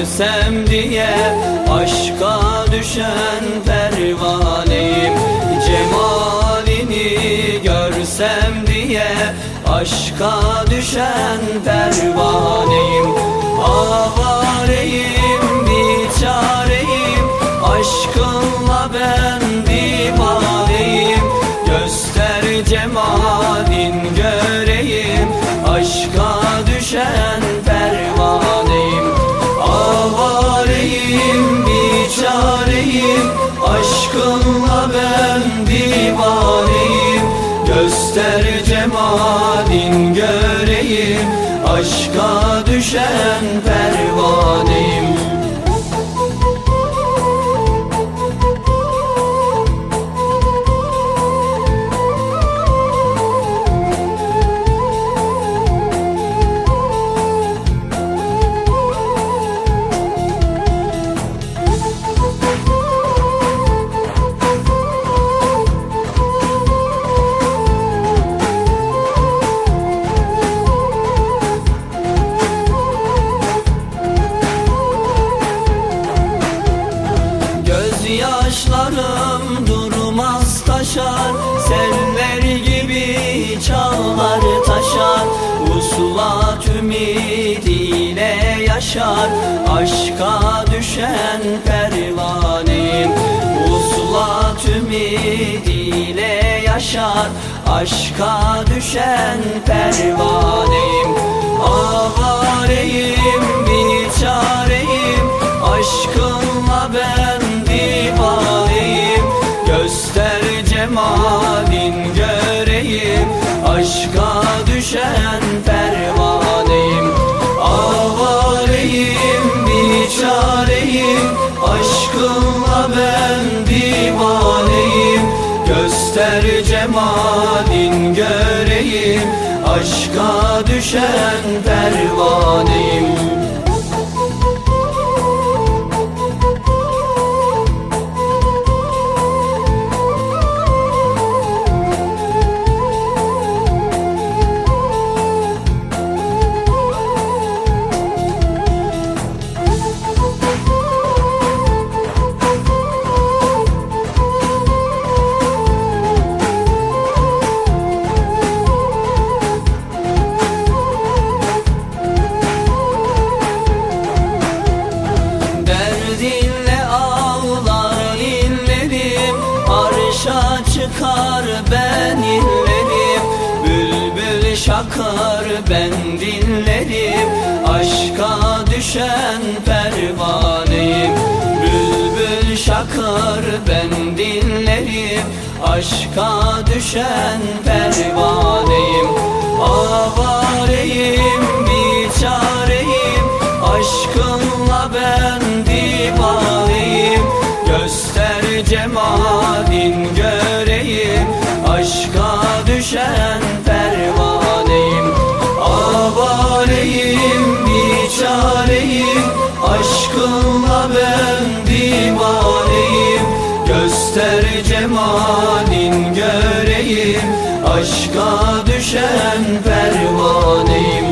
görsem diye Aşka düşen pervaneyim. Cemalini görsem diye Aşka düşen pervaneyim. Avareyim, biçareyim ben divaneyim Göster cemalin göreyim. Aşka düşen pervaneyim Gözyaşlarım durmaz taşar. Seller gibi çağlar taşar. Uslat ümidiyle yaşar. Aşka düşen pervaneyim Uslat ümidiyle yaşar. Aşka düşen pervaneyim Avareyim, biçareyim. Aşkınla ben düşen pervaneyim. Avareyim, biçareyim Aşkınla ben divaneyim. Göster cemalin göreyim Aşka düşen pervaneyim şakar ben dinlerim Aşka düşen pervaneyim. Bülbül şakar ben dinlerim Aşka düşen pervaneyim. Avareyim, Aşkınla ben divaneyim Göster cemalin göreyim Aşka düşen pervaneyim